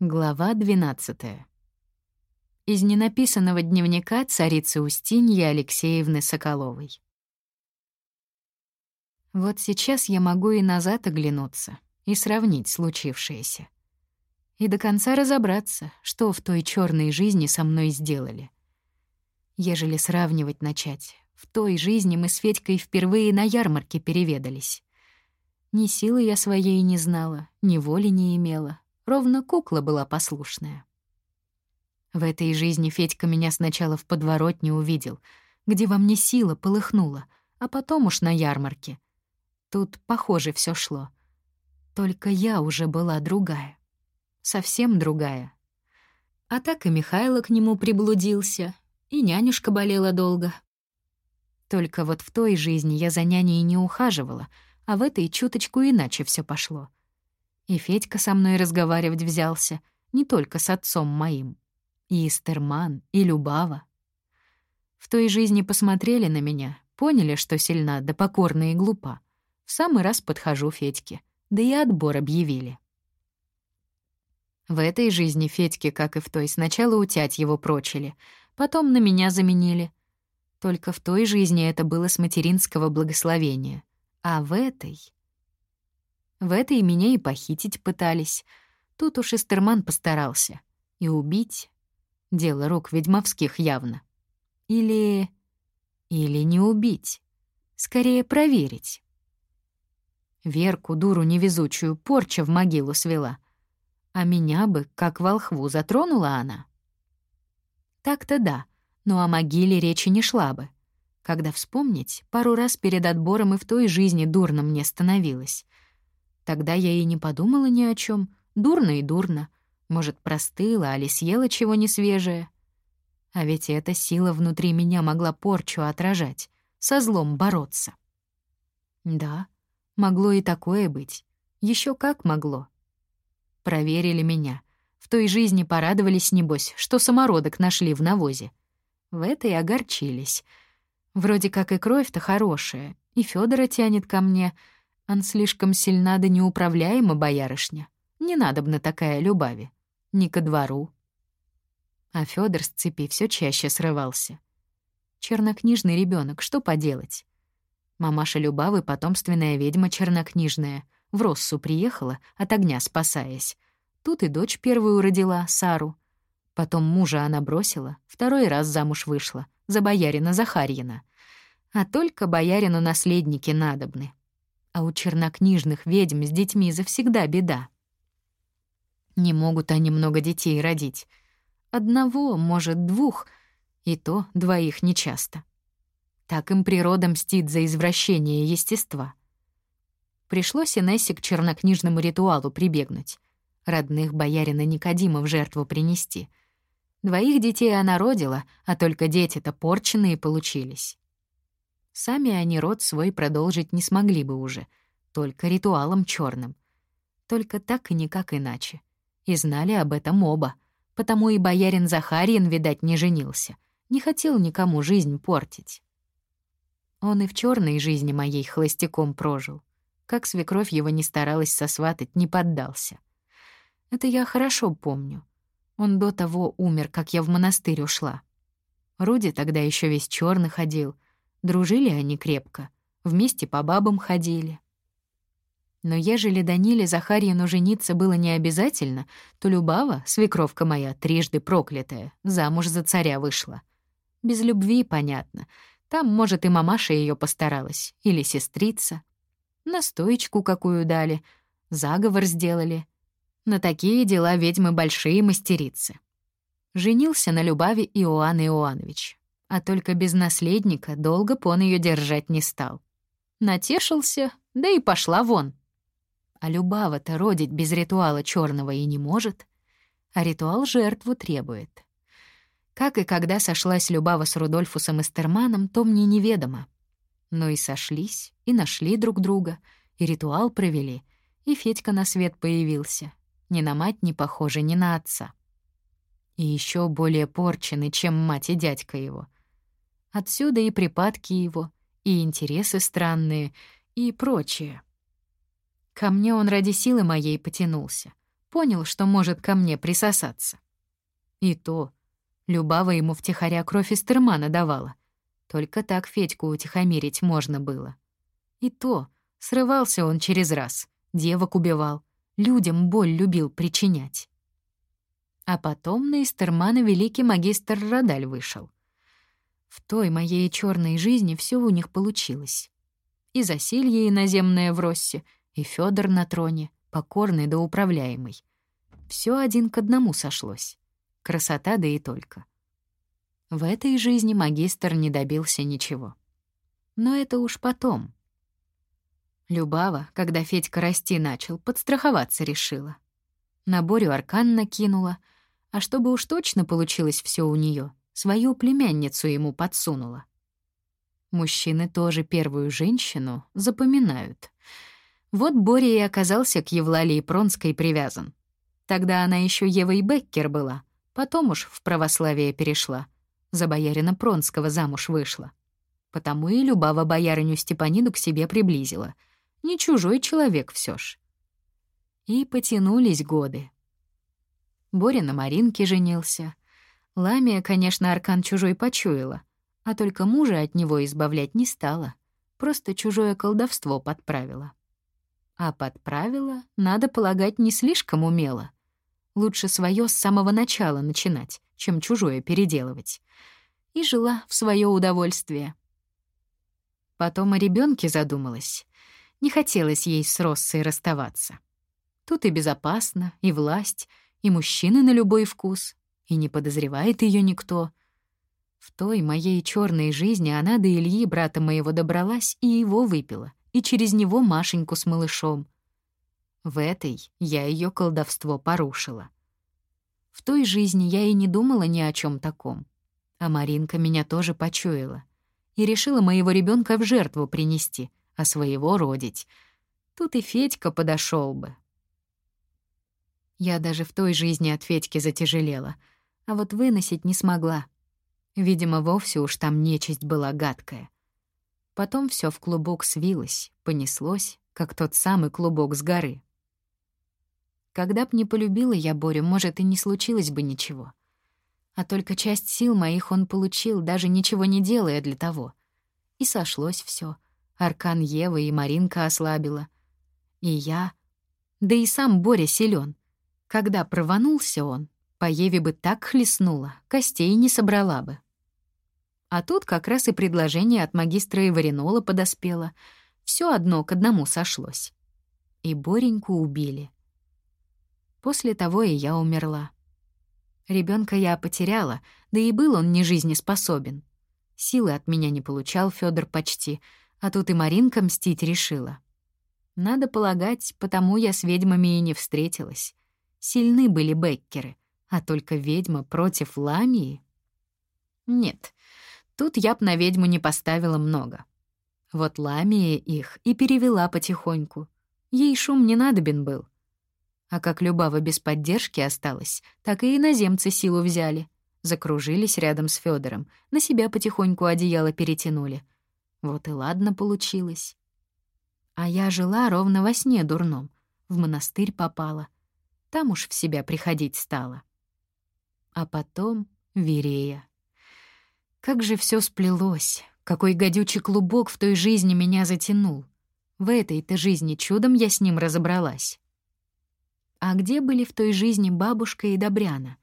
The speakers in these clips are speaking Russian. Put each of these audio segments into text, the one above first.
Глава 12. Из ненаписанного дневника царицы Устиньи Алексеевны Соколовой. Вот сейчас я могу и назад оглянуться, и сравнить случившееся. И до конца разобраться, что в той черной жизни со мной сделали. Ежели сравнивать начать, в той жизни мы с Федькой впервые на ярмарке переведались. Ни силы я своей не знала, ни воли не имела, Ровно кукла была послушная. В этой жизни Федька меня сначала в подворотне увидел, где во мне сила полыхнула, а потом уж на ярмарке. Тут, похоже, все шло. Только я уже была другая. Совсем другая. А так и Михайло к нему приблудился, и нянюшка болела долго. Только вот в той жизни я за няней не ухаживала, а в этой чуточку иначе все пошло — и Федька со мной разговаривать взялся, не только с отцом моим. И Истерман, и Любава. В той жизни посмотрели на меня, поняли, что сильна, да покорна и глупа. В самый раз подхожу Федьке, да и отбор объявили. В этой жизни Федьке, как и в той, сначала утять его прочили, потом на меня заменили. Только в той жизни это было с материнского благословения, а в этой... В этой меня и похитить пытались. Тут уж Эстерман постарался. И убить. Дело рук ведьмовских явно. Или... Или не убить. Скорее проверить. Верку, дуру невезучую, порча в могилу свела. А меня бы, как волхву, затронула она. Так-то да, но о могиле речи не шла бы. Когда вспомнить, пару раз перед отбором и в той жизни дурно мне становилось. Тогда я и не подумала ни о чем. Дурно и дурно. Может, простыла, али съела чего не свежее. А ведь эта сила внутри меня могла порчу отражать, со злом бороться. Да, могло и такое быть. Еще как могло. Проверили меня. В той жизни порадовались, небось, что самородок нашли в навозе. В этой огорчились. Вроде как и кровь-то хорошая, и Федора тянет ко мне — Ан слишком сильна да неуправляема, боярышня. Не надобна такая любави. Ни ко двору. А Фёдор с цепи все чаще срывался. Чернокнижный ребенок, что поделать? Мамаша Любавы — потомственная ведьма чернокнижная. В Россу приехала, от огня спасаясь. Тут и дочь первую родила, Сару. Потом мужа она бросила, второй раз замуж вышла, за боярина Захарьина. А только боярину наследники надобны, а у чернокнижных ведьм с детьми завсегда беда. Не могут они много детей родить. Одного, может, двух, и то двоих нечасто. Так им природа мстит за извращение естества. Пришлось Инессе к чернокнижному ритуалу прибегнуть. Родных боярина Никодима в жертву принести. Двоих детей она родила, а только дети-то порченные получились. Сами они род свой продолжить не смогли бы уже, только ритуалом черным. Только так и никак иначе. И знали об этом оба, потому и боярин Захарьин, видать, не женился, не хотел никому жизнь портить. Он и в черной жизни моей холостяком прожил. Как свекровь его не старалась сосватать, не поддался. Это я хорошо помню. Он до того умер, как я в монастырь ушла. Руди тогда еще весь черный ходил — Дружили они крепко, вместе по бабам ходили. Но ежели Даниле Захарьину жениться было не обязательно, то Любава, свекровка моя, трижды проклятая, замуж за царя вышла. Без любви, понятно. Там, может, и мамаша ее постаралась, или сестрица. Настоечку какую дали, заговор сделали. На такие дела ведьмы большие мастерицы. Женился на Любави Иоанн Иоаннович а только без наследника долго пон ее держать не стал. Натешился, да и пошла вон. А Любава-то родить без ритуала черного и не может, а ритуал жертву требует. Как и когда сошлась Любава с Рудольфусом Эстерманом, то мне неведомо. Но и сошлись, и нашли друг друга, и ритуал провели, и Федька на свет появился. Ни на мать не похожа, ни на отца. И еще более порченный, чем мать и дядька его — Отсюда и припадки его, и интересы странные, и прочее. Ко мне он ради силы моей потянулся. Понял, что может ко мне присосаться. И то, Любава ему втихаря кровь из термана давала. Только так Федьку утихомирить можно было. И то, срывался он через раз, девок убивал, людям боль любил причинять. А потом на Истермана великий магистр Радаль вышел. В той моей черной жизни все у них получилось. И засилье иноземное в Россе, и Федор на троне, покорный да управляемый. Все один к одному сошлось. Красота да и только. В этой жизни магистр не добился ничего. Но это уж потом. Любава, когда Федька расти начал, подстраховаться решила. На Борю аркан накинула, а чтобы уж точно получилось все у нее, свою племянницу ему подсунула. Мужчины тоже первую женщину запоминают. Вот Боря и оказался к Евлалии Пронской привязан. Тогда она еще Евой Беккер была, Потом уж в православие перешла. За боярина Пронского замуж вышла. Потому и Любава боярыню Степаниду к себе приблизила. Не чужой человек все ж. И потянулись годы. Боря на Маринке женился. Ламия, конечно, Аркан чужой почуяла, а только мужа от него избавлять не стала. Просто чужое колдовство подправила. А подправила, надо полагать, не слишком умело — Лучше свое с самого начала начинать, чем чужое переделывать. И жила в свое удовольствие. Потом о ребенке задумалась. Не хотелось ей с Россой расставаться. Тут и безопасно, и власть, и мужчины на любой вкус, и не подозревает ее никто. В той моей черной жизни она до Ильи, брата моего, добралась и его выпила, и через него Машеньку с малышом — в этой я ее колдовство порушила. В той жизни я и не думала ни о чем таком. А Маринка меня тоже почуяла и решила моего ребенка в жертву принести, а своего родить. Тут и Федька подошел бы. Я даже в той жизни от Федьки затяжелела, а вот выносить не смогла. Видимо, вовсе уж там нечисть была гадкая. Потом все в клубок свилось, понеслось, как тот самый клубок с горы. Когда б не полюбила я Борю, может, и не случилось бы ничего. А только часть сил моих он получил, даже ничего не делая для того. И сошлось все. Аркан Евы и Маринка ослабила. И я... Да и сам Боря силен. Когда прованулся он, по Еве бы так хлестнула, костей не собрала бы. А тут как раз и предложение от магистра Иваринола подоспело. Все одно к одному сошлось. И Бореньку убили. После того и я умерла. Ребенка я потеряла, да и был он не жизнеспособен. Силы от меня не получал Федор почти, а тут и Маринка мстить решила. Надо полагать, потому я с ведьмами и не встретилась. Сильны были беккеры, а только ведьма против ламии? Нет, тут я б на ведьму не поставила много. Вот ламия их и перевела потихоньку. Ей шум не надобен был — а как Любава без поддержки осталась, так и иноземцы силу взяли. Закружились рядом с Федором, на себя потихоньку одеяло перетянули. Вот и ладно получилось. А я жила ровно во сне дурном, в монастырь попала. Там уж в себя приходить стала. А потом Верея. Как же все сплелось, какой гадючий клубок в той жизни меня затянул. В этой-то жизни чудом я с ним разобралась. А где были в той жизни бабушка и Добряна?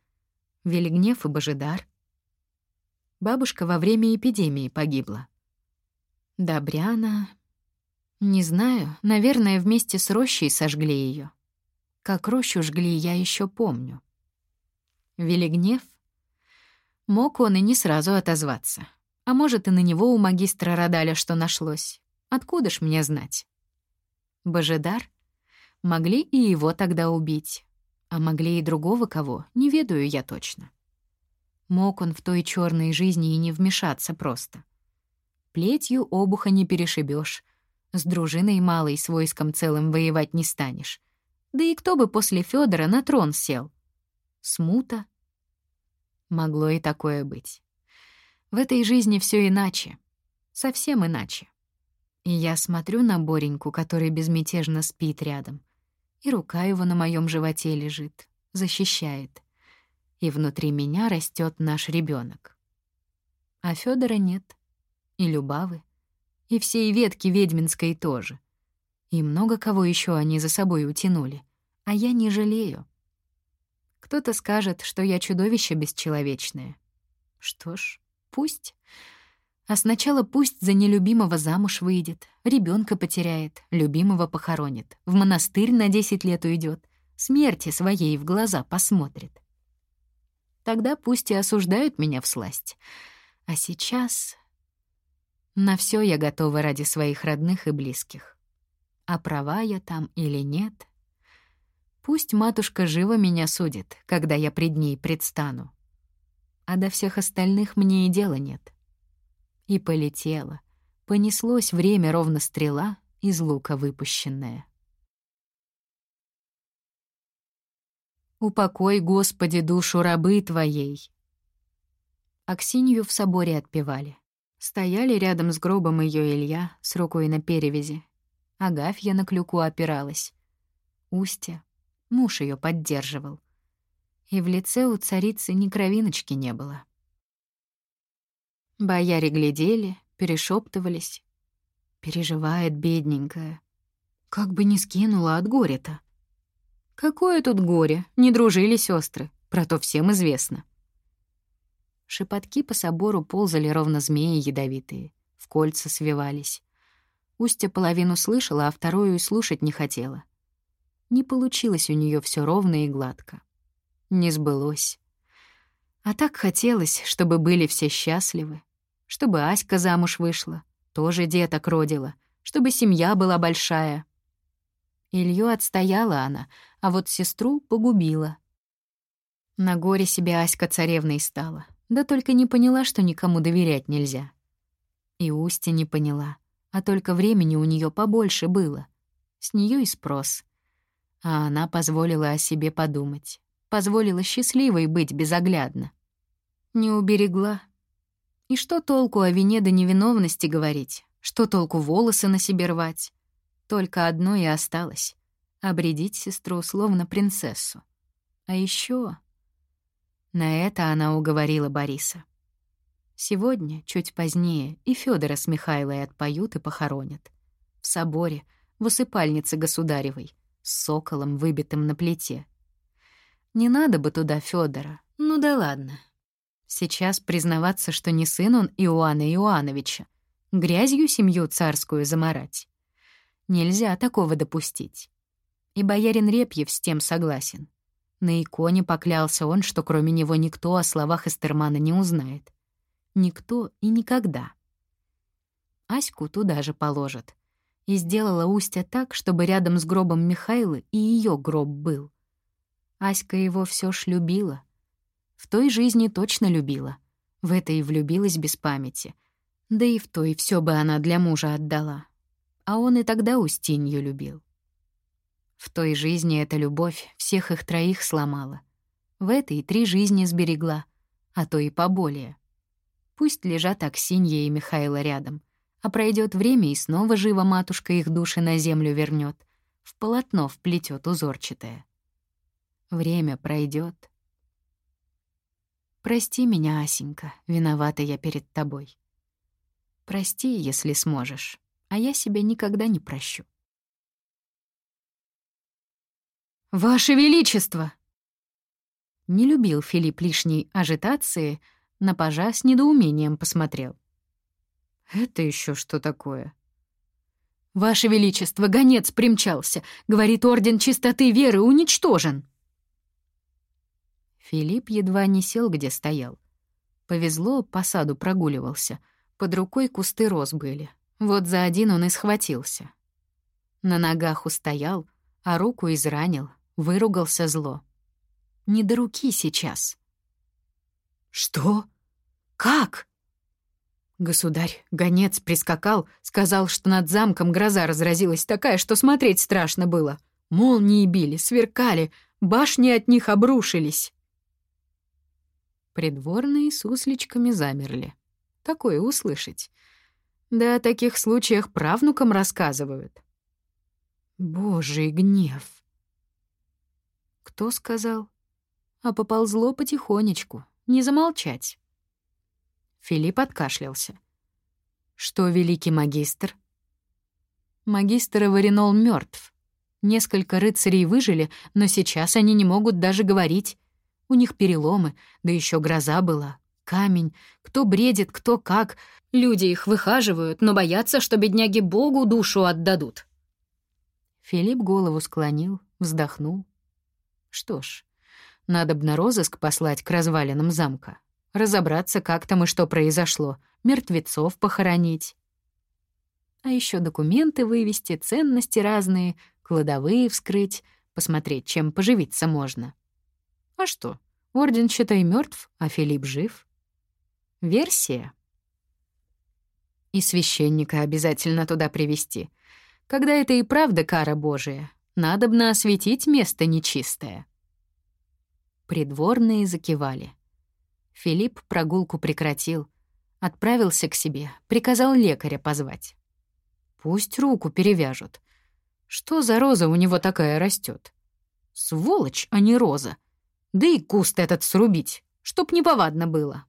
Велигнев и Божидар? Бабушка во время эпидемии погибла. Добряна... Не знаю, наверное, вместе с рощей сожгли ее. Как рощу жгли, я еще помню. Велигнев? Мог он и не сразу отозваться. А может, и на него у магистра Радаля что нашлось. Откуда ж мне знать? Божидар? Могли и его тогда убить. А могли и другого кого, не ведаю я точно. Мог он в той черной жизни и не вмешаться просто. Плетью обуха не перешибешь, с дружиной малой с войском целым воевать не станешь. Да и кто бы после Федора на трон сел? Смута? Могло и такое быть. В этой жизни все иначе. Совсем иначе. И я смотрю на Бореньку, который безмятежно спит рядом — И рука его на моем животе лежит, защищает. И внутри меня растет наш ребенок. А Федора нет. И Любавы. И всей ветки ведьминской тоже. И много кого еще они за собой утянули. А я не жалею. Кто-то скажет, что я чудовище бесчеловечное. Что ж, пусть. А сначала пусть за нелюбимого замуж выйдет, ребенка потеряет, любимого похоронит, в монастырь на 10 лет уйдет, смерти своей в глаза посмотрит. Тогда пусть и осуждают меня в сласть. А сейчас... На все я готова ради своих родных и близких. А права я там или нет? Пусть матушка живо меня судит, когда я пред ней предстану. А до всех остальных мне и дела нет. И полетело. Понеслось время ровно стрела из лука выпущенная. «Упокой, Господи, душу рабы Твоей!» Аксинью в соборе отпевали. Стояли рядом с гробом ее Илья с рукой на перевязи. Агафья на клюку опиралась. Устья. Муж ее поддерживал. И в лице у царицы ни кровиночки не было. Бояре глядели, перешептывались. Переживает бедненькая. Как бы не скинула от горя-то. Какое тут горе, не дружили сестры, про то всем известно. Шепотки по собору ползали ровно змеи ядовитые, в кольца свивались. Устя половину слышала, а вторую и слушать не хотела. Не получилось у нее все ровно и гладко. Не сбылось. А так хотелось, чтобы были все счастливы, чтобы Аська замуж вышла, тоже деток родила, чтобы семья была большая. Илью отстояла она, а вот сестру погубила. На горе себе Аська царевной стала, да только не поняла, что никому доверять нельзя. И Устья не поняла, а только времени у нее побольше было. С нее и спрос. А она позволила о себе подумать, позволила счастливой быть безоглядно. Не уберегла. И что толку о вине до невиновности говорить? Что толку волосы на себе рвать? Только одно и осталось — обредить сестру словно принцессу. А еще на это она уговорила Бориса. Сегодня, чуть позднее, и Федора с Михайлой отпоют и похоронят. В соборе, в усыпальнице государевой, с соколом, выбитым на плите. Не надо бы туда Федора. Ну да ладно. Сейчас признаваться, что не сын он Иоанна Иоановича, грязью семью царскую заморать. Нельзя такого допустить. И боярин Репьев с тем согласен. На иконе поклялся он, что кроме него никто о словах Эстермана не узнает. Никто и никогда. Аську туда же положат. И сделала Устя так, чтобы рядом с гробом Михайлы и ее гроб был. Аська его все ж любила. В той жизни точно любила. В этой влюбилась без памяти. Да и в той все бы она для мужа отдала. А он и тогда Устинью любил. В той жизни эта любовь всех их троих сломала. В этой три жизни сберегла, а то и поболее. Пусть лежат Аксинья и Михайло рядом, а пройдет время, и снова живо матушка их души на землю вернет, в полотно вплетет узорчатое. Время пройдет. Прости меня, Асенька, виновата я перед тобой. Прости, если сможешь, а я себя никогда не прощу. «Ваше Величество!» Не любил Филипп лишней ажитации, на пажа с недоумением посмотрел. «Это еще что такое?» «Ваше Величество, гонец примчался. Говорит, орден чистоты веры уничтожен». Филипп едва не сел, где стоял. Повезло, по саду прогуливался. Под рукой кусты роз были. Вот за один он и схватился. На ногах устоял, а руку изранил, Выругался зло. Не до руки сейчас. «Что? Как?» Государь, гонец прискакал, сказал, что над замком гроза разразилась такая, что смотреть страшно было. Молнии били, сверкали, башни от них обрушились. Придворные с усличками замерли. Такое услышать. Да о таких случаях правнукам рассказывают. Божий гнев. Кто сказал? А поползло потихонечку, не замолчать. Филипп откашлялся. Что великий магистр? Магистр Аваринол мертв. Несколько рыцарей выжили, но сейчас они не могут даже говорить. У них переломы, да еще гроза была, камень. Кто бредит, кто как. Люди их выхаживают, но боятся, что бедняги Богу душу отдадут. Филипп голову склонил, вздохнул. Что ж, надо б на розыск послать к развалинам замка. Разобраться, как там и что произошло. Мертвецов похоронить. А еще документы вывести, ценности разные, кладовые вскрыть, посмотреть, чем поживиться можно. А что? Орден, считай, мертв, а Филипп жив. Версия. И священника обязательно туда привести. Когда это и правда кара Божия, надобно осветить место нечистое. Придворные закивали. Филипп прогулку прекратил, отправился к себе, приказал лекаря позвать. Пусть руку перевяжут. Что за роза у него такая растет? Сволочь, а не роза. Да и куст этот срубить, чтоб неповадно было.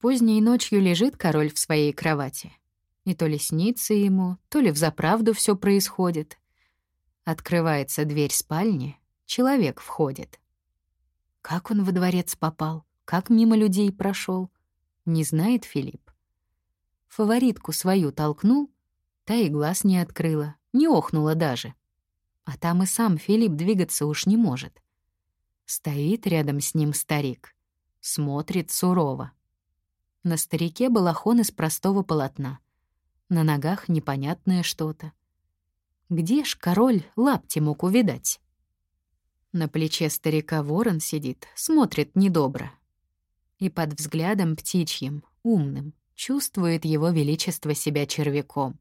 Поздней ночью лежит король в своей кровати. И то ли снится ему, то ли взаправду все происходит. Открывается дверь спальни, человек входит. Как он во дворец попал, как мимо людей прошел, не знает Филипп. Фаворитку свою толкнул, та и глаз не открыла, не охнула даже. А там и сам Филипп двигаться уж не может. Стоит рядом с ним старик, смотрит сурово. На старике балахон из простого полотна. На ногах непонятное что-то. Где ж король лапти мог увидать? На плече старика ворон сидит, смотрит недобро. И под взглядом птичьим, умным, чувствует его величество себя червяком.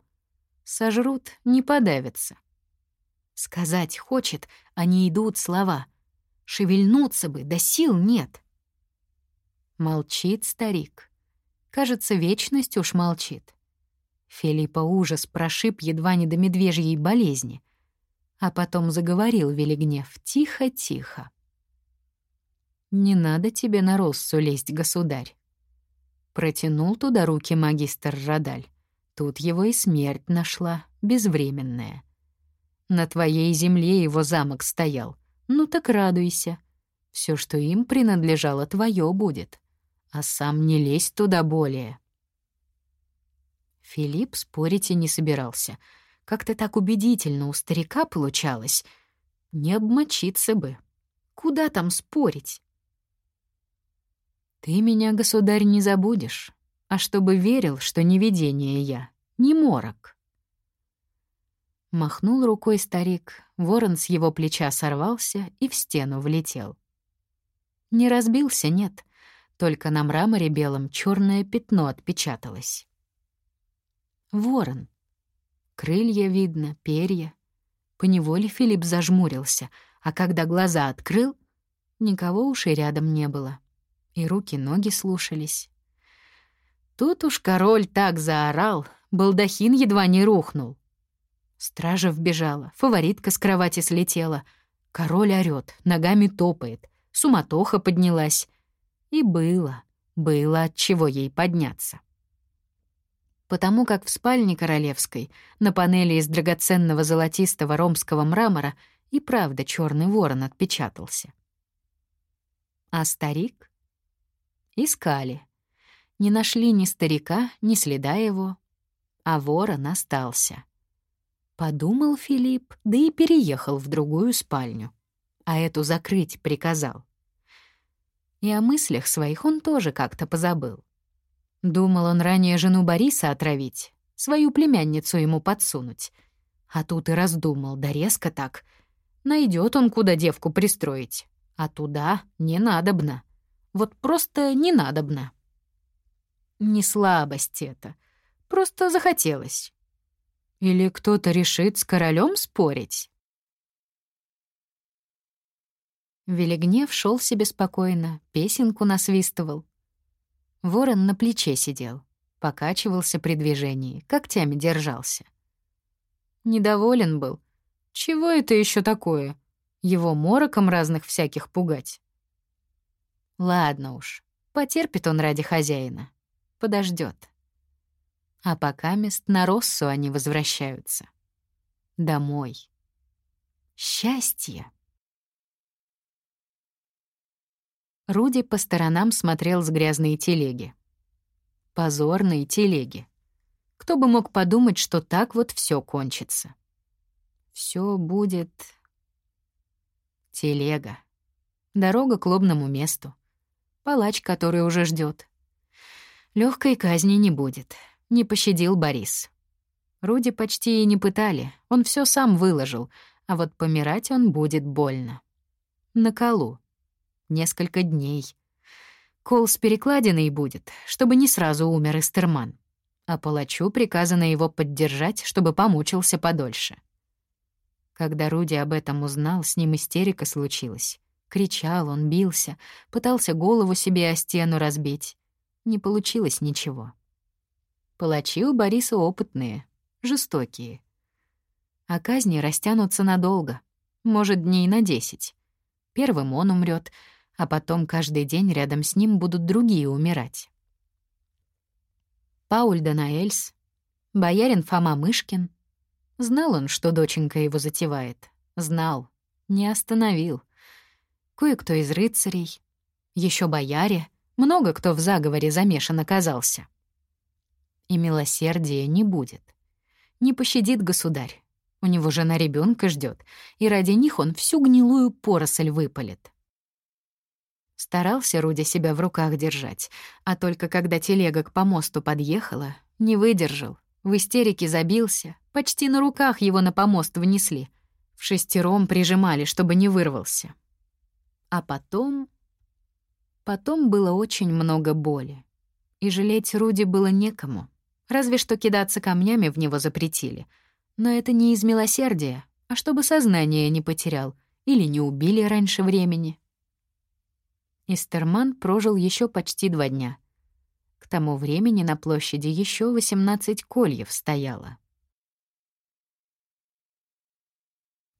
Сожрут, не подавятся. Сказать хочет, а не идут слова. Шевельнуться бы, да сил нет. Молчит старик. Кажется, вечность уж молчит. Филиппа ужас прошиб едва не до медвежьей болезни. А потом заговорил Велигнев тихо-тихо. «Не надо тебе на Россу лезть, государь». Протянул туда руки магистр Радаль. Тут его и смерть нашла, безвременная. На твоей земле его замок стоял. Ну так радуйся. Все, что им принадлежало, твое будет. А сам не лезь туда более. Филипп спорить и не собирался. Как-то так убедительно у старика получалось. Не обмочиться бы. Куда там спорить? Ты меня, государь, не забудешь, а чтобы верил, что не видение я, не морок. Махнул рукой старик, ворон с его плеча сорвался и в стену влетел. Не разбился, нет, только на мраморе белом черное пятно отпечаталось. Ворон. Крылья видно, перья. Поневоле Филипп зажмурился, а когда глаза открыл, никого уж и рядом не было. И руки-ноги слушались. Тут уж король так заорал, балдахин едва не рухнул. Стража вбежала, фаворитка с кровати слетела. Король орёт, ногами топает, суматоха поднялась. И было, было от чего ей подняться потому как в спальне королевской на панели из драгоценного золотистого ромского мрамора и правда черный ворон отпечатался. А старик? Искали. Не нашли ни старика, ни следа его, а ворон остался. Подумал Филипп, да и переехал в другую спальню, а эту закрыть приказал. И о мыслях своих он тоже как-то позабыл. Думал он ранее жену Бориса отравить, свою племянницу ему подсунуть. А тут и раздумал, да резко так. Найдет он, куда девку пристроить. А туда не надобно. Вот просто не надобно. Не слабость это. Просто захотелось. Или кто-то решит с королем спорить? Велигнев шел себе спокойно, песенку насвистывал. Ворон на плече сидел, покачивался при движении, когтями держался. Недоволен был. Чего это еще такое? Его мороком разных всяких пугать. Ладно уж, потерпит он ради хозяина. Подождет. А пока мест на Россу они возвращаются. Домой. Счастье. Руди по сторонам смотрел с грязной телеги. Позорные телеги. Кто бы мог подумать, что так вот все кончится. Все будет... Телега. Дорога к лобному месту. Палач, который уже ждет. Легкой казни не будет. Не пощадил Борис. Руди почти и не пытали. Он все сам выложил, а вот помирать он будет больно. На колу. Несколько дней. Кол с перекладиной будет, чтобы не сразу умер Эстерман а палачу приказано его поддержать, чтобы помучился подольше. Когда Руди об этом узнал, с ним истерика случилась. Кричал он, бился, пытался голову себе о стену разбить. Не получилось ничего. Палачи у Бориса опытные, жестокие. А казни растянутся надолго, может, дней на десять. Первым он умрет, а потом каждый день рядом с ним будут другие умирать. Пауль Данаэльс, боярин Фома Мышкин. Знал он, что доченька его затевает. Знал. Не остановил. Кое-кто из рыцарей. еще бояре. Много кто в заговоре замешан оказался. И милосердия не будет. Не пощадит государь. У него жена ребенка ждет, и ради них он всю гнилую поросль выпалит. Старался Руди себя в руках держать, а только когда телега к помосту подъехала, не выдержал, в истерике забился, почти на руках его на помост внесли, в шестером прижимали, чтобы не вырвался. А потом... Потом было очень много боли. И жалеть Руди было некому. Разве что кидаться камнями в него запретили. Но это не из милосердия, а чтобы сознание не потерял или не убили раньше времени. Истерман прожил еще почти два дня. К тому времени на площади еще 18 кольев стояло.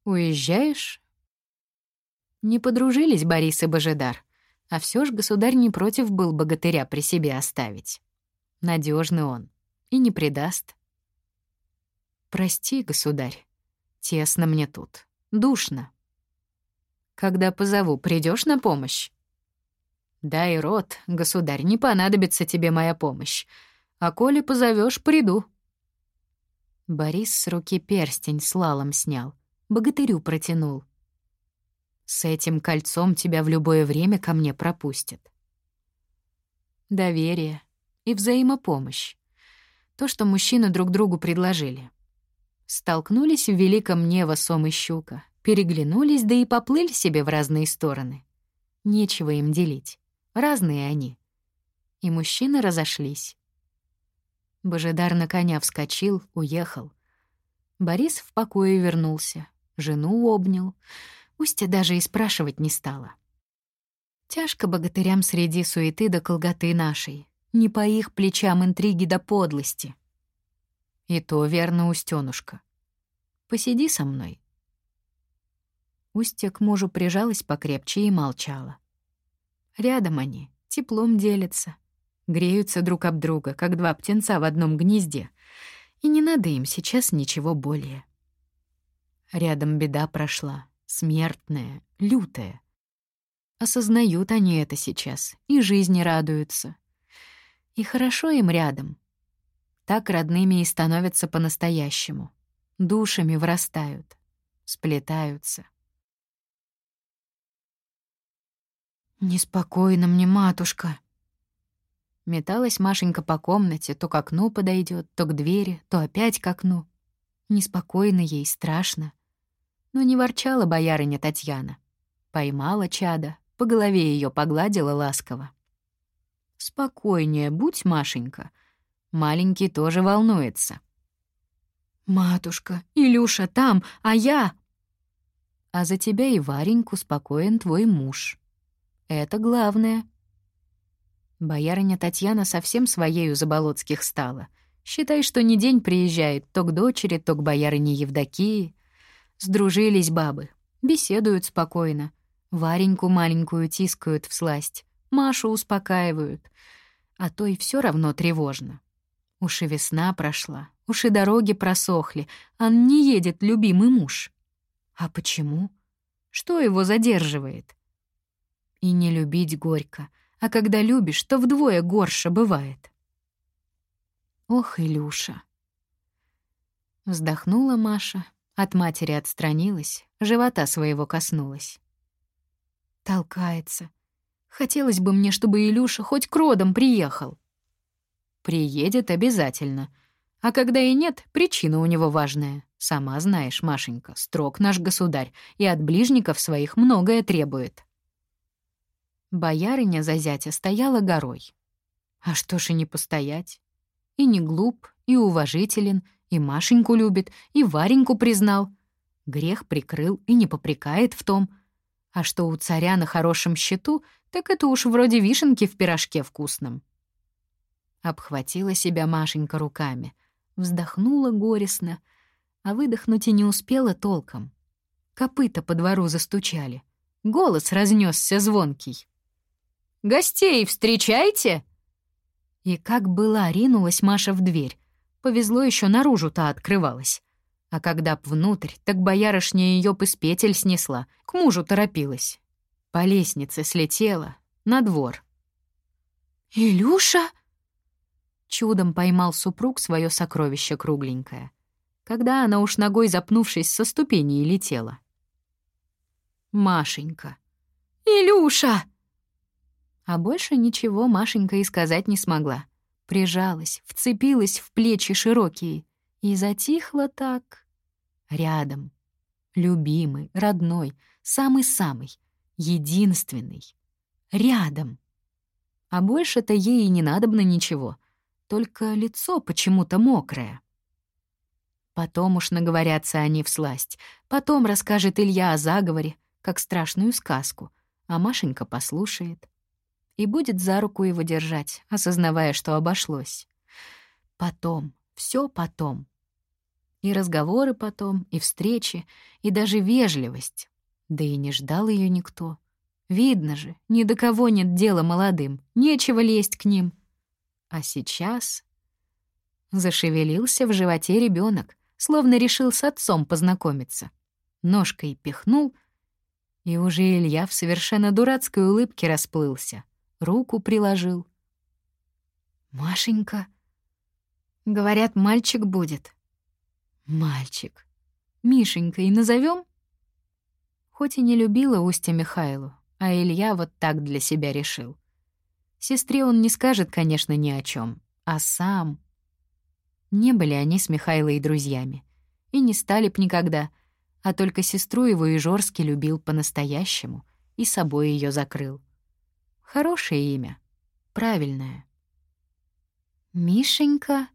«Уезжаешь?» Не подружились Борис и Божидар, а все ж государь не против был богатыря при себе оставить. Надежный он и не предаст. «Прости, государь, тесно мне тут, душно. Когда позову, придешь на помощь?» «Дай рот, государь, не понадобится тебе моя помощь. А коли позовешь, приду». Борис с руки перстень с лалом снял, богатырю протянул. «С этим кольцом тебя в любое время ко мне пропустят». Доверие и взаимопомощь. То, что мужчины друг другу предложили. Столкнулись в великом Нево сом и щука, переглянулись, да и поплыли себе в разные стороны. Нечего им делить. Разные они. И мужчины разошлись. Божидар на коня вскочил, уехал. Борис в покое вернулся, жену обнял. Устя даже и спрашивать не стала. Тяжко богатырям среди суеты до колготы нашей. Не по их плечам интриги до подлости. И то верно, Устёнушка. Посиди со мной. Устья к мужу прижалась покрепче и молчала. Рядом они, теплом делятся, греются друг об друга, как два птенца в одном гнезде, и не надо им сейчас ничего более. Рядом беда прошла, смертная, лютая. Осознают они это сейчас и жизни радуются. И хорошо им рядом. Так родными и становятся по-настоящему. Душами врастают, сплетаются. «Неспокойно мне, матушка». Металась Машенька по комнате, то к окну подойдет, то к двери, то опять к окну. Неспокойно ей, страшно. Но не ворчала боярыня Татьяна. Поймала чада, по голове ее погладила ласково. «Спокойнее будь, Машенька. Маленький тоже волнуется». «Матушка, Илюша там, а я...» «А за тебя и Вареньку спокоен твой муж», это главное. Боярыня Татьяна совсем своею Заболоцких стала. Считай, что не день приезжает то к дочери, то к боярине Евдокии. Сдружились бабы, беседуют спокойно. Вареньку маленькую тискают в сласть, Машу успокаивают. А то и все равно тревожно. Уж и весна прошла, уж и дороги просохли, а не едет любимый муж. А почему? Что его задерживает? И не любить горько, а когда любишь, то вдвое горше бывает. Ох, Илюша. Вздохнула Маша, от матери отстранилась, живота своего коснулась. Толкается. Хотелось бы мне, чтобы Илюша хоть к родам приехал. Приедет обязательно. А когда и нет, причина у него важная. Сама знаешь, Машенька, строг наш государь, и от ближников своих многое требует. Боярыня за зятя стояла горой. А что ж и не постоять? И не глуп, и уважителен, и Машеньку любит, и Вареньку признал. Грех прикрыл и не попрекает в том. А что у царя на хорошем счету, так это уж вроде вишенки в пирожке вкусном. Обхватила себя Машенька руками, вздохнула горестно, а выдохнуть и не успела толком. Копыта по двору застучали. Голос разнесся звонкий. «Гостей встречайте!» И как была, ринулась Маша в дверь. Повезло еще наружу-то открывалась. А когда б внутрь, так боярышня ее из петель снесла, к мужу торопилась. По лестнице слетела, на двор. «Илюша!» Чудом поймал супруг свое сокровище кругленькое, когда она уж ногой запнувшись со ступеней летела. Машенька. «Илюша!» А больше ничего Машенька и сказать не смогла. Прижалась, вцепилась в плечи широкие и затихла так. Рядом. Любимый, родной, самый-самый, единственный. Рядом. А больше-то ей и не надобно ничего только лицо почему-то мокрое. Потом уж наговорятся они всласть. Потом расскажет Илья о заговоре, как страшную сказку, а Машенька послушает. И будет за руку его держать, осознавая, что обошлось. Потом, все потом. И разговоры потом, и встречи, и даже вежливость. Да и не ждал ее никто. Видно же, ни до кого нет дела молодым, нечего лезть к ним — а сейчас... Зашевелился в животе ребенок, словно решил с отцом познакомиться. Ножкой пихнул, и уже Илья в совершенно дурацкой улыбке расплылся. Руку приложил. «Машенька...» «Говорят, мальчик будет». «Мальчик. Мишенька и назовем? Хоть и не любила Устья Михайлу, а Илья вот так для себя решил. Сестре он не скажет, конечно, ни о чем, а сам... Не были они с Михайлой друзьями. И не стали б никогда, а только сестру его и Жорски любил по-настоящему и собой ее закрыл. Хорошее имя, правильное. «Мишенька...»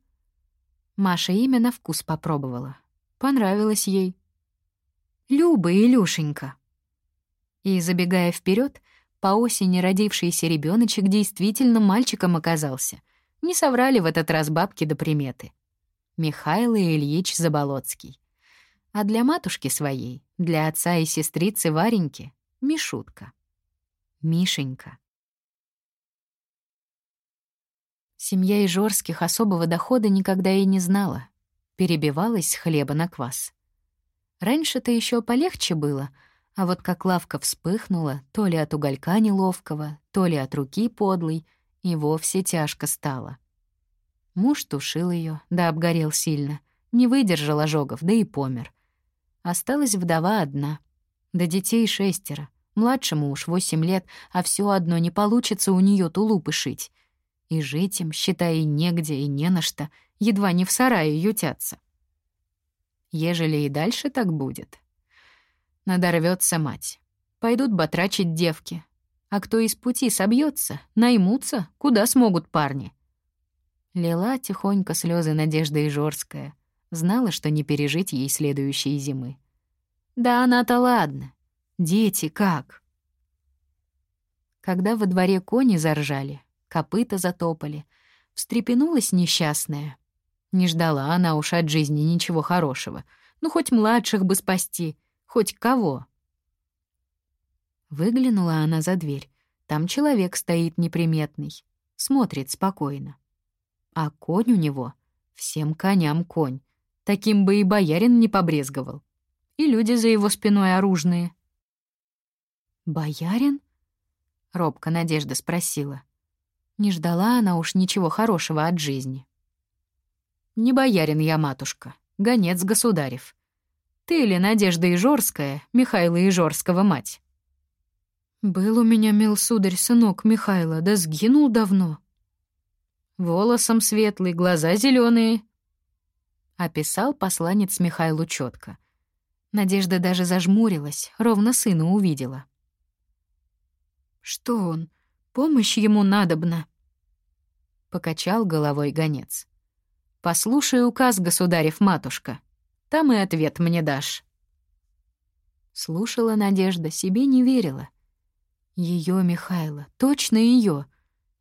Маша имя на вкус попробовала. Понравилось ей. «Люба, Илюшенька». И, забегая вперед, по осени родившийся ребеночек действительно мальчиком оказался. Не соврали в этот раз бабки до приметы. Михаил Ильич Заболоцкий. А для матушки своей, для отца и сестрицы Вареньки — Мишутка. Мишенька. Семья Ижорских особого дохода никогда и не знала. Перебивалась хлеба на квас. Раньше-то еще полегче было — а вот как лавка вспыхнула, то ли от уголька неловкого, то ли от руки подлой, и вовсе тяжко стало. Муж тушил ее, да обгорел сильно, не выдержал ожогов, да и помер. Осталась вдова одна, да детей шестеро. Младшему уж восемь лет, а все одно не получится у нее тулупы шить. И жить им, считай, негде и не на что, едва не в сарае ютятся. Ежели и дальше так будет, Надорвется мать. Пойдут батрачить девки. А кто из пути собьется, наймутся, куда смогут парни. Лила тихонько слезы Надежда Ижорская. Знала, что не пережить ей следующей зимы. Да она-то ладно. Дети как? Когда во дворе кони заржали, копыта затопали, встрепенулась несчастная. Не ждала она уж от жизни ничего хорошего — Ну, хоть младших бы спасти, хоть кого. Выглянула она за дверь. Там человек стоит неприметный, смотрит спокойно. А конь у него — всем коням конь. Таким бы и боярин не побрезговал. И люди за его спиной оружные. «Боярин?» — робко Надежда спросила. Не ждала она уж ничего хорошего от жизни. «Не боярин я, матушка, гонец государев. Ты ли Надежда Ижорская, Михаила Ижорского мать?» «Был у меня, мил сударь, сынок Михайла, да сгинул давно». «Волосом светлый, глаза зеленые. Описал посланец Михайлу четко. Надежда даже зажмурилась, ровно сына увидела. «Что он? Помощь ему надобна?» Покачал головой гонец. «Послушай указ, государев матушка. Там и ответ мне дашь». Слушала Надежда, себе не верила. Ее Михайла, точно ее.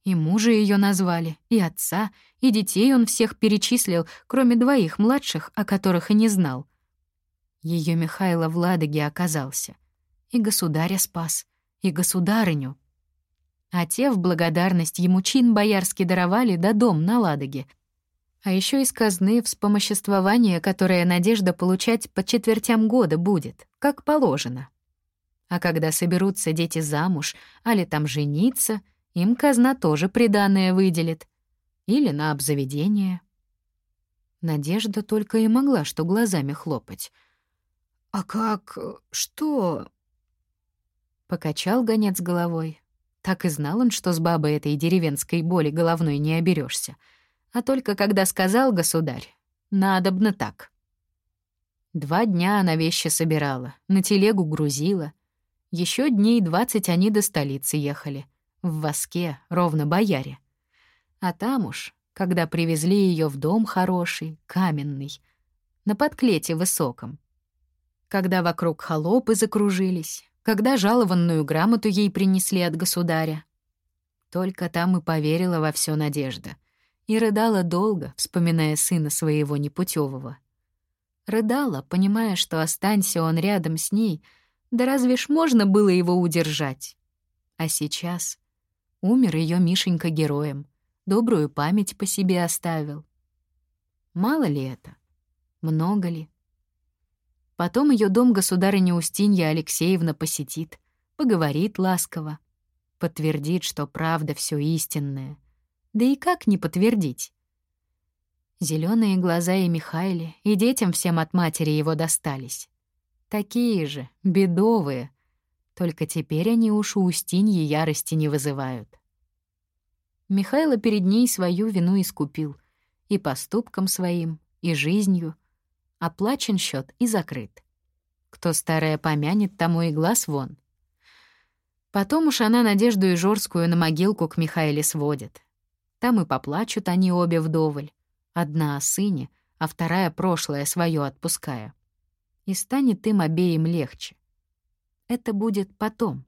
И мужа ее назвали, и отца, и детей он всех перечислил, кроме двоих младших, о которых и не знал. Ее Михайло в Ладоге оказался. И государя спас, и государыню. А те в благодарность ему чин боярский даровали да дом на Ладоге. А еще из казны вспомоществование, которое Надежда получать по четвертям года будет, как положено. А когда соберутся дети замуж, али там жениться, им казна тоже приданное выделит. Или на обзаведение. Надежда только и могла что глазами хлопать. «А как... что...» Покачал гонец головой, так и знал он, что с бабой этой деревенской боли головной не оберешься. А только когда сказал государь, надобно так. Два дня она вещи собирала, на телегу грузила. Еще дней двадцать они до столицы ехали. В воске, ровно бояре. А там уж, когда привезли ее в дом хороший, каменный, на подклете высоком. Когда вокруг холопы закружились, когда жалованную грамоту ей принесли от государя. Только там и поверила во все Надежда. И рыдала долго, вспоминая сына своего непутевого. Рыдала, понимая, что останься он рядом с ней, да разве ж можно было его удержать? А сейчас умер ее Мишенька героем, добрую память по себе оставил. Мало ли это? Много ли? Потом ее дом государыня Устинья Алексеевна посетит, поговорит ласково, подтвердит, что правда все истинное. Да и как не подтвердить? Зеленые глаза и Михайле, и детям всем от матери его достались. Такие же, бедовые. Только теперь они уж у Устиньи ярости не вызывают. Михайло перед ней свою вину искупил. И поступком своим, и жизнью — Оплачен счет и закрыт. Кто старое помянет, тому и глаз вон. Потом уж она Надежду и Жорскую на могилку к Михаиле сводит. Там и поплачут они обе вдоволь. Одна о сыне, а вторая прошлое свое отпуская. И станет им обеим легче. Это будет потом.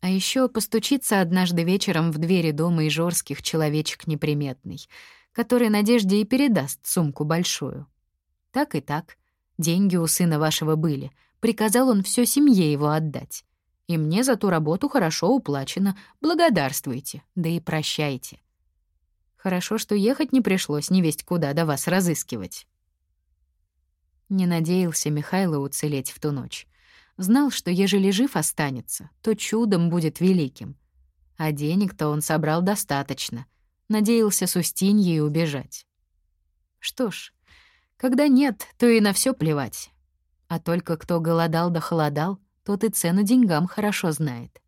А еще постучится однажды вечером в двери дома Ижорских человечек неприметный — который Надежде и передаст сумку большую. Так и так. Деньги у сына вашего были. Приказал он все семье его отдать. И мне за ту работу хорошо уплачено. Благодарствуйте, да и прощайте. Хорошо, что ехать не пришлось невесть куда до вас разыскивать. Не надеялся Михайло уцелеть в ту ночь. Знал, что ежели жив останется, то чудом будет великим. А денег-то он собрал достаточно — Надеялся с Устиньей убежать. Что ж, когда нет, то и на все плевать. А только кто голодал да холодал, тот и цену деньгам хорошо знает.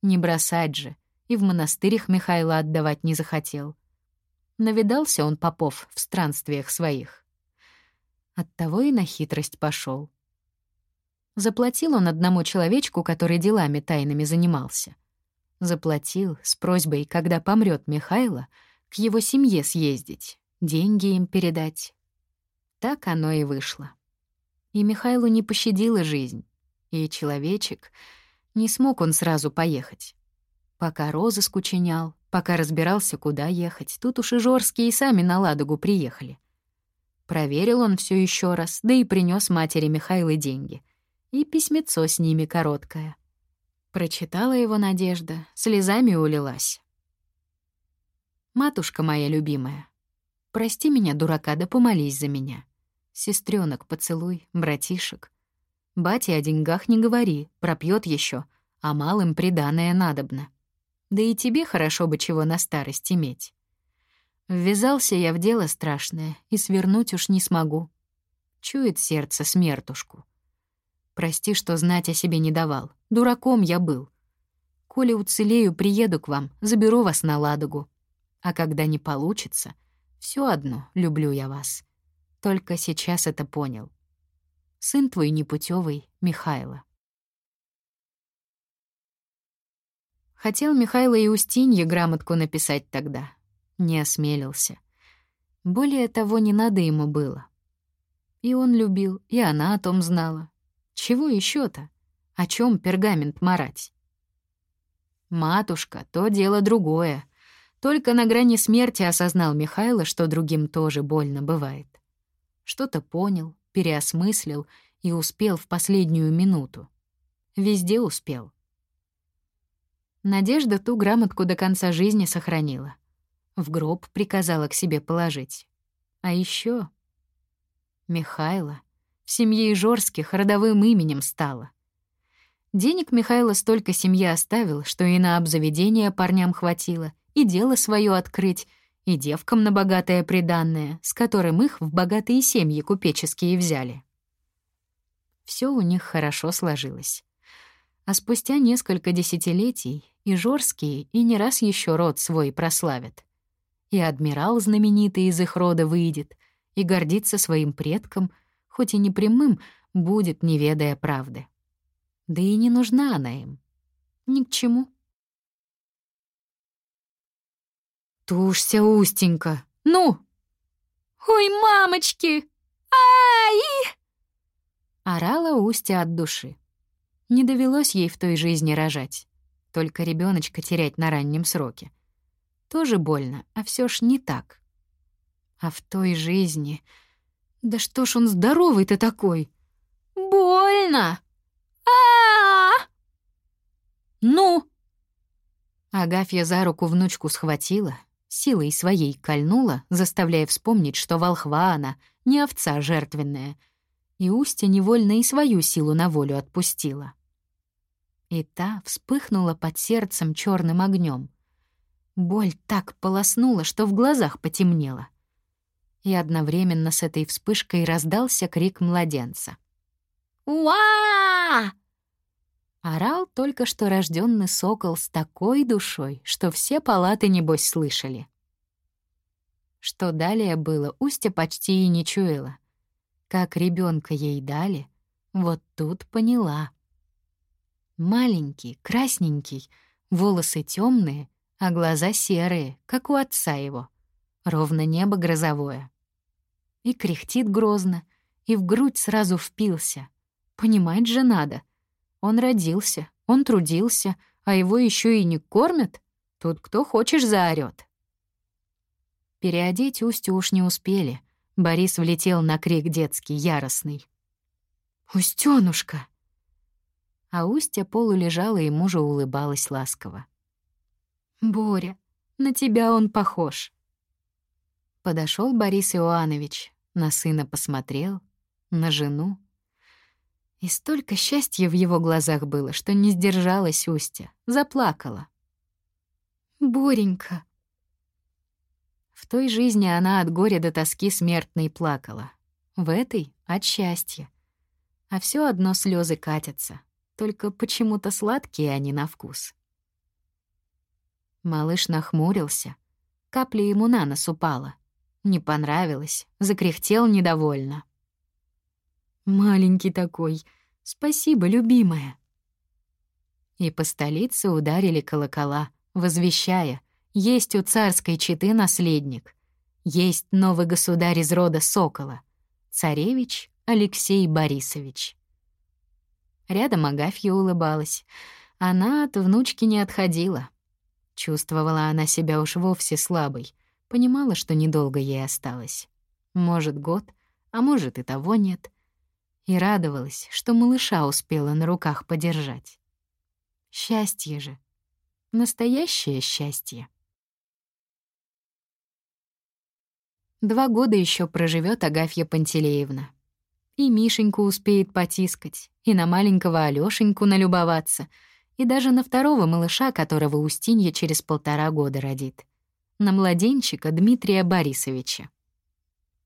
Не бросать же, и в монастырях Михайла отдавать не захотел. Навидался он попов в странствиях своих. Оттого и на хитрость пошел. Заплатил он одному человечку, который делами тайными занимался. Заплатил с просьбой, когда помрет Михайло, к его семье съездить, деньги им передать. Так оно и вышло. И Михайлу не пощадила жизнь, и человечек не смог он сразу поехать. Пока розыск учинял, пока разбирался, куда ехать, тут уж и Жорские сами на Ладогу приехали. Проверил он все еще раз, да и принес матери Михайлы деньги. И письмецо с ними короткое. Прочитала его Надежда, слезами улилась. «Матушка моя любимая, прости меня, дурака, да помолись за меня. Сестренок поцелуй, братишек. Бате о деньгах не говори, пропьет еще, а малым приданое надобно. Да и тебе хорошо бы чего на старость иметь. Ввязался я в дело страшное, и свернуть уж не смогу. Чует сердце смертушку. Прости, что знать о себе не давал. Дураком я был. Коли уцелею, приеду к вам, заберу вас на Ладогу. А когда не получится, все одно люблю я вас. Только сейчас это понял. Сын твой непутевый, Михайло. Хотел Михайло и Устинье грамотку написать тогда, не осмелился. Более того, не надо ему было. И он любил, и она о том знала. Чего еще то О чем пергамент марать? Матушка, то дело другое. Только на грани смерти осознал Михайло, что другим тоже больно бывает. Что-то понял, переосмыслил и успел в последнюю минуту. Везде успел. Надежда ту грамотку до конца жизни сохранила. В гроб приказала к себе положить. А еще Михайла в семье Ижорских родовым именем стала. Денег Михайло столько семье оставил, что и на обзаведение парням хватило, и дело свое открыть, и девкам на богатое приданное, с которым их в богатые семьи купеческие взяли. Все у них хорошо сложилось. А спустя несколько десятилетий и Жорские, и не раз еще род свой прославят и адмирал знаменитый из их рода выйдет, и гордиться своим предком, хоть и не прямым, будет, не ведая правды. Да и не нужна она им. Ни к чему. «Тушься, Устенька! Ну!» «Ой, мамочки! Ай!» Орала Устя от души. Не довелось ей в той жизни рожать. Только ребеночка терять на раннем сроке. Тоже больно, а все ж не так. А в той жизни... Да что ж он здоровый-то такой? Больно! а а, -а! Ну! Агафья за руку внучку схватила, силой своей кольнула, заставляя вспомнить, что волхва она, не овца жертвенная, и Устя невольно и свою силу на волю отпустила. И та вспыхнула под сердцем черным огнем. Боль так полоснула, что в глазах потемнело. И одновременно с этой вспышкой раздался крик младенца. «Уа!» Орал только что рожденный сокол с такой душой, что все палаты, небось, слышали. Что далее было, Устя почти и не чуяла. Как ребенка ей дали, вот тут поняла. Маленький, красненький, волосы темные, а глаза серые, как у отца его. Ровно небо грозовое. И кряхтит грозно, и в грудь сразу впился. Понимать же надо. Он родился, он трудился, а его еще и не кормят. Тут кто хочешь заорёт. Переодеть Устю уж не успели. Борис влетел на крик детский, яростный. «Устёнушка!» А Устя полулежала и мужу улыбалась ласково. Боря, на тебя он похож. Подошел Борис Иоанович, на сына посмотрел, на жену. И столько счастья в его глазах было, что не сдержалась Устя, заплакала. «Боренька!» В той жизни она от горя до тоски смертной плакала. В этой — от счастья. А все одно слезы катятся, только почему-то сладкие они на вкус. Малыш нахмурился. Капля ему на нос упала. Не понравилось, закряхтел недовольно. «Маленький такой. Спасибо, любимая». И по столице ударили колокола, возвещая, есть у царской четы наследник. Есть новый государь из рода Сокола, царевич Алексей Борисович. Рядом Агафья улыбалась. Она от внучки не отходила. Чувствовала она себя уж вовсе слабой, понимала, что недолго ей осталось. Может, год, а может, и того нет. И радовалась, что малыша успела на руках подержать. Счастье же. Настоящее счастье. Два года еще проживет Агафья Пантелеевна. И Мишеньку успеет потискать, и на маленького Алёшеньку налюбоваться, и даже на второго малыша, которого Устинья через полтора года родит. На младенчика Дмитрия Борисовича.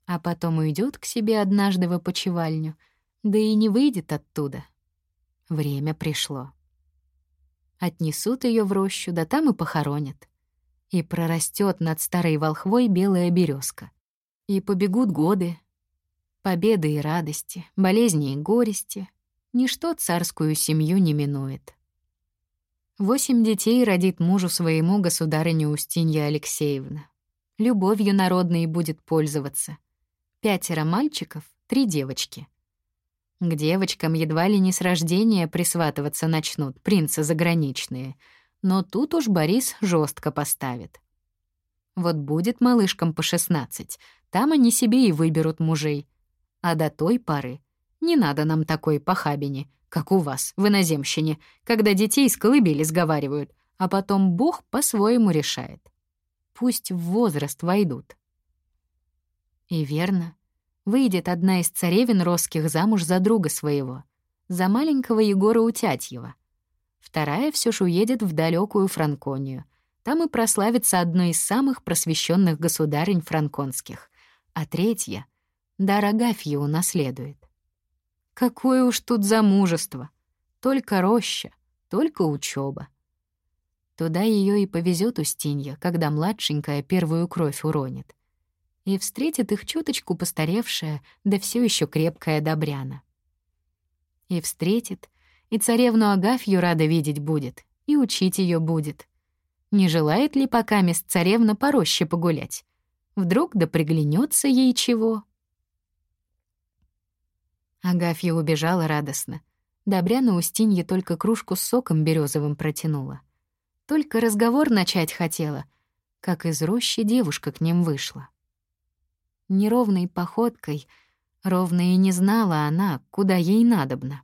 А потом уйдет к себе однажды в опочивальню, да и не выйдет оттуда. Время пришло. Отнесут ее в рощу, да там и похоронят. И прорастет над старой волхвой белая березка. И побегут годы. Победы и радости, болезни и горести. Ничто царскую семью не минует. Восемь детей родит мужу своему государыню Устинья Алексеевна. Любовью народной будет пользоваться. Пятеро мальчиков, три девочки. К девочкам едва ли не с рождения присватываться начнут принцы заграничные, но тут уж Борис жестко поставит. Вот будет малышкам по шестнадцать, там они себе и выберут мужей. А до той поры не надо нам такой похабени, как у вас, в иноземщине, когда детей с колыбели сговаривают, а потом Бог по-своему решает. Пусть в возраст войдут. И верно, выйдет одна из царевин росских замуж за друга своего, за маленького Егора Утятьева. Вторая все ж уедет в далекую Франконию. Там и прославится одной из самых просвещенных государынь франконских а третья — дар Агафьи унаследует. Какое уж тут замужество! Только роща, только учеба. Туда ее и повезет Устинья, когда младшенькая первую кровь уронит. И встретит их чуточку постаревшая, да все еще крепкая Добряна. И встретит, и царевну Агафью рада видеть будет, и учить ее будет. Не желает ли пока мест царевна по роще погулять? Вдруг да приглянется ей чего. Агафья убежала радостно. Добряна Устинье только кружку с соком березовым протянула. Только разговор начать хотела, как из рощи девушка к ним вышла. Неровной походкой, ровно и не знала она, куда ей надобно.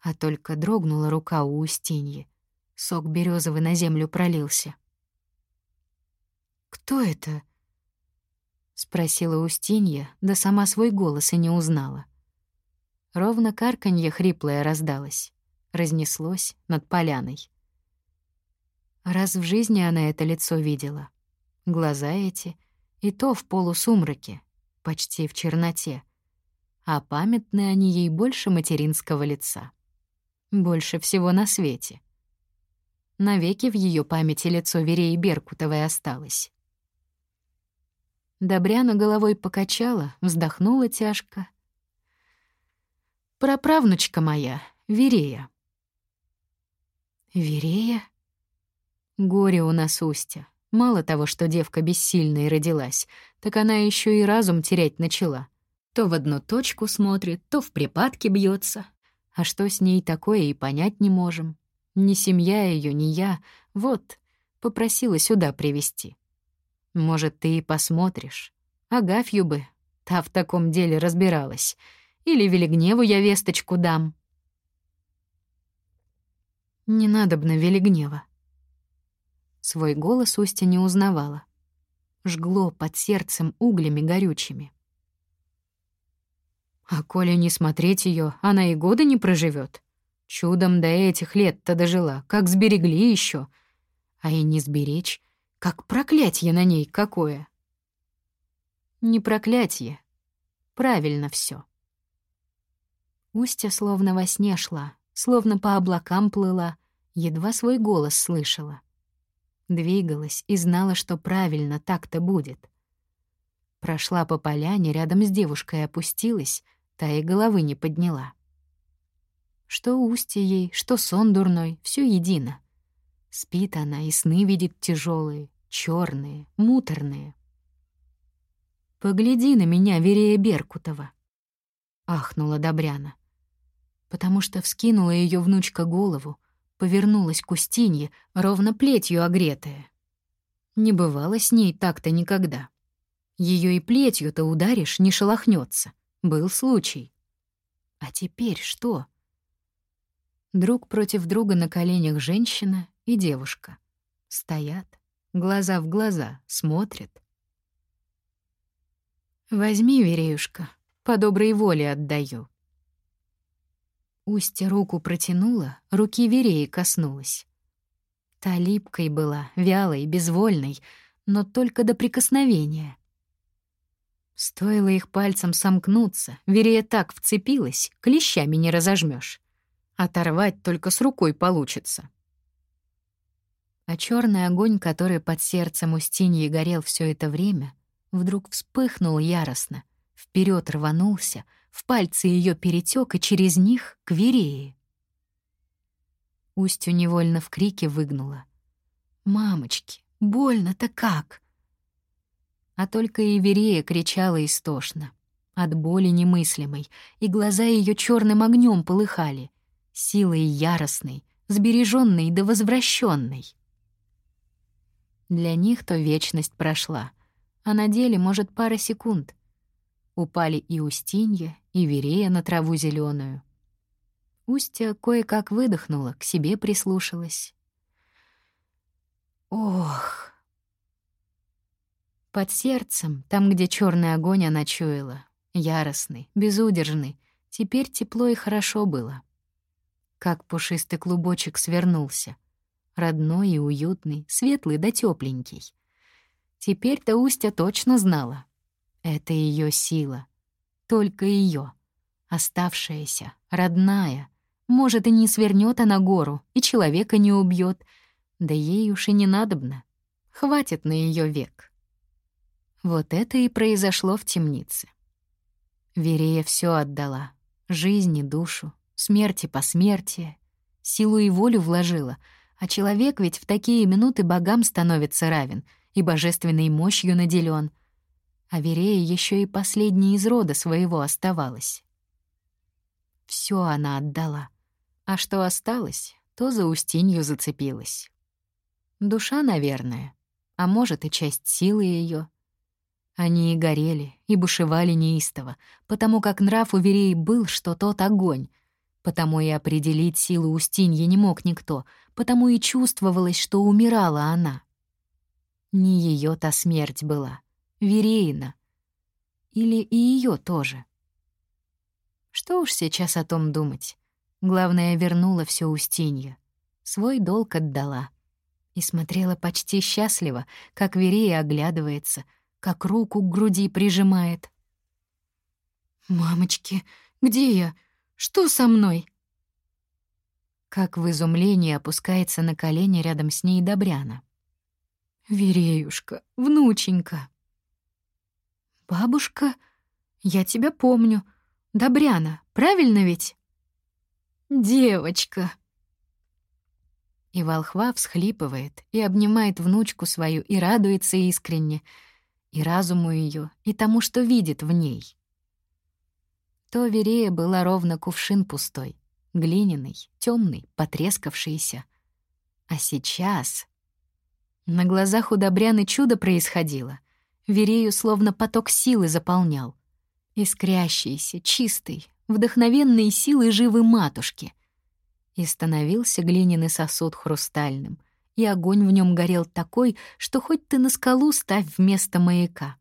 А только дрогнула рука у Устиньи. Сок березовый на землю пролился. «Кто это?» — спросила Устинья, да сама свой голос и не узнала. Ровно карканье хриплое раздалось, разнеслось над поляной. Раз в жизни она это лицо видела. Глаза эти, и то в полусумраке, почти в черноте. А памятны они ей больше материнского лица. Больше всего на свете. Навеки в ее памяти лицо Вереи Беркутовой осталось. Добряна головой покачала, вздохнула тяжко. «Праправнучка моя, Верея». «Верея?» Горе у нас Устя. Мало того, что девка бессильной родилась, так она еще и разум терять начала. То в одну точку смотрит, то в припадке бьется. А что с ней такое и понять не можем. Ни семья ее, ни я. Вот, попросила сюда привести. Может, ты и посмотришь. Агафью бы, та в таком деле разбиралась. Или Велигневу я весточку дам. Не надо б на Велигнева. Свой голос Устя не узнавала. Жгло под сердцем углями горючими. А коли не смотреть ее, она и года не проживет. Чудом до этих лет-то дожила, как сберегли еще, А и не сберечь, как проклятье на ней какое. Не проклятье. Правильно все. Устья словно во сне шла, словно по облакам плыла, едва свой голос слышала. Двигалась и знала, что правильно так-то будет. Прошла по поляне, рядом с девушкой опустилась, та и головы не подняла. Что устье ей, что сон дурной, все едино — Спит она и сны видит тяжелые, черные, муторные. «Погляди на меня, Верея Беркутова!» — ахнула Добряна. Потому что вскинула ее внучка голову, повернулась к Устинье, ровно плетью огретая. Не бывало с ней так-то никогда. Ее и плетью-то ударишь, не шелохнется. Был случай. А теперь что? Друг против друга на коленях женщина и девушка. Стоят, глаза в глаза, смотрят. «Возьми, Вереюшка, по доброй воле отдаю». Устья руку протянула, руки Вереи коснулась. Та липкой была, вялой, безвольной, но только до прикосновения. Стоило их пальцем сомкнуться, Верея так вцепилась, клещами не разожмешь. Оторвать только с рукой получится. А черный огонь, который под сердцем Устиньи горел все это время, вдруг вспыхнул яростно, вперед рванулся, в пальцы ее перетек и через них к Верее. Устью невольно в крике выгнула. «Мамочки, больно-то как!» А только Иверея кричала истошно, от боли немыслимой, и глаза ее черным огнем полыхали, силой яростной, сбереженной да возвращенной. Для них то вечность прошла, а на деле, может, пара секунд. Упали и Устинья, и Верея на траву зеленую. Устья кое-как выдохнула, к себе прислушалась. Ох! Под сердцем, там, где черный огонь она чуяла, яростный, безудержный, теперь тепло и хорошо было. Как пушистый клубочек свернулся. Родной и уютный, светлый да тепленький. Теперь-то Устя точно знала. Это ее сила. Только ее, Оставшаяся, родная. Может, и не свернет она гору, и человека не убьет. Да ей уж и не надобно. Хватит на ее век. Вот это и произошло в темнице. Верея все отдала. Жизнь и душу, смерти по смерти, силу и волю вложила, а человек ведь в такие минуты богам становится равен и божественной мощью наделен. А Верея еще и последней из рода своего оставалась. Все она отдала. А что осталось, то за Устинью зацепилась. Душа, наверное, а может и часть силы ее. Они и горели, и бушевали неистово, потому как нрав у Вереи был, что тот огонь. Потому и определить силу Устиньи не мог никто, потому и чувствовалось, что умирала она. Не ее та смерть была, Вереина. Или и ее тоже. Что уж сейчас о том думать. Главное, вернула все Устинья. Свой долг отдала. И смотрела почти счастливо, как Верея оглядывается — как руку к груди прижимает. «Мамочки, где я? Что со мной?» Как в изумлении опускается на колени рядом с ней Добряна. «Вереюшка, внученька!» «Бабушка, я тебя помню. Добряна, правильно ведь?» «Девочка!» И волхва всхлипывает и обнимает внучку свою и радуется искренне — и разуму ее, и тому, что видит в ней. То Верея была ровно кувшин пустой, глиняный, темный, потрескавшийся. А сейчас... На глазах у Добряны чудо происходило. Верею словно поток силы заполнял. Искрящийся, чистый, вдохновенной силой живы матушки. И становился глиняный сосуд хрустальным — и огонь в нем горел такой, что хоть ты на скалу ставь вместо маяка.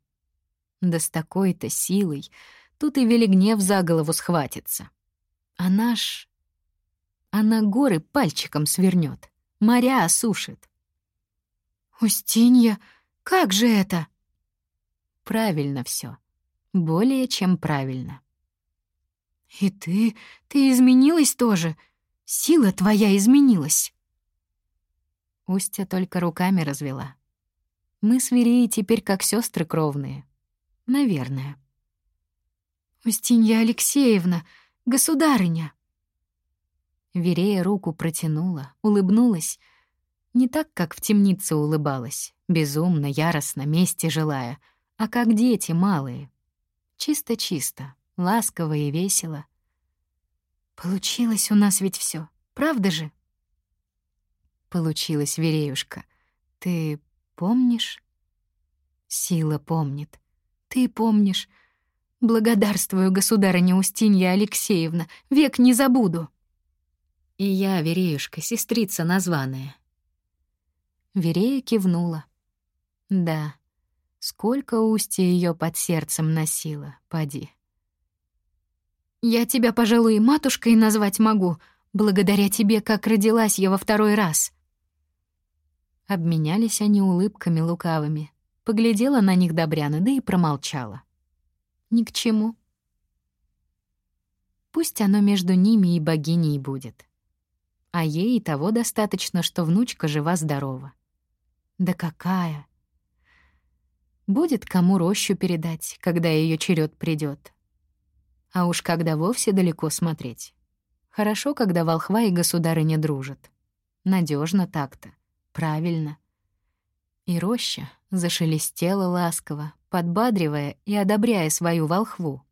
Да с такой-то силой тут и велигнев за голову схватится. А наш... Она горы пальчиком свернет, моря осушит. «Устинья, как же это?» Правильно все, Более чем правильно. «И ты, ты изменилась тоже. Сила твоя изменилась». Устья только руками развела. Мы с Вереей теперь как сестры кровные. Наверное. «Устинья Алексеевна, государыня!» Верея руку протянула, улыбнулась. Не так, как в темнице улыбалась, безумно, яростно, мести желая, а как дети малые. Чисто-чисто, ласково и весело. Получилось у нас ведь все, правда же? Получилось, Вереюшка. Ты помнишь? Сила помнит. Ты помнишь. Благодарствую, государыня Устинья Алексеевна, век не забуду. И я, Вереюшка, сестрица названная. Верея кивнула. Да, сколько устья ее под сердцем носила, поди. Я тебя, пожалуй, и матушкой назвать могу, благодаря тебе, как родилась я во второй раз. Обменялись они улыбками лукавыми. Поглядела на них Добряна, да и промолчала. Ни к чему. Пусть оно между ними и богиней будет. А ей и того достаточно, что внучка жива-здорова. Да какая! Будет кому рощу передать, когда ее черед придет. А уж когда вовсе далеко смотреть. Хорошо, когда волхва и государыня дружат. Надежно так-то, правильно. И роща зашелестела ласково, подбадривая и одобряя свою волхву.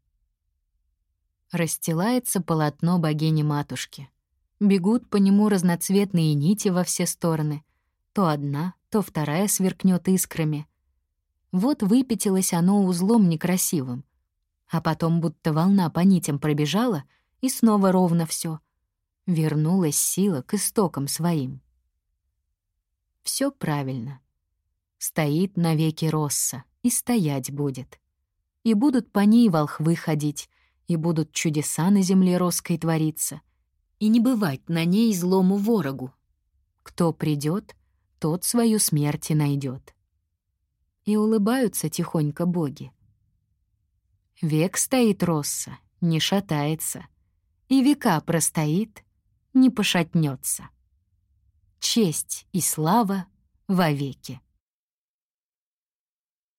Расстилается полотно богини-матушки. Бегут по нему разноцветные нити во все стороны. То одна, то вторая сверкнет искрами. Вот выпятилось оно узлом некрасивым. А потом будто волна по нитям пробежала, и снова ровно все. Вернулась сила к истокам своим. Все правильно. Стоит навеки Росса и стоять будет. И будут по ней волхвы ходить, и будут чудеса на земле Росской твориться, и не бывать на ней злому ворогу. Кто придет, тот свою смерть и найдет. И улыбаются тихонько боги. Век стоит Росса, не шатается, и века простоит, не пошатнется. Честь и слава вовеки.